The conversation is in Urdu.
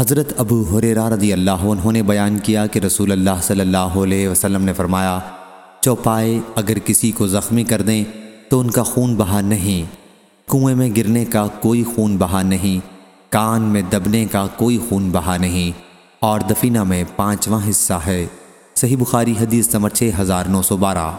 حضرت ابو حریرہ رضی اللہ عنہ نے بیان کیا کہ رسول اللہ صلی اللہ علیہ وسلم نے فرمایا، چوپائے اگر کسی کو زخمی کر دیں تو ان کا خون بہا نہیں۔ کنویں میں گرنے کا کوئی خون بہا نہیں، کان میں دبنے کا کوئی خون بہا نہیں۔ اور دفینہ میں پانچواں حصہ ہے۔ صحیح بخاری حدیث نمبر 6912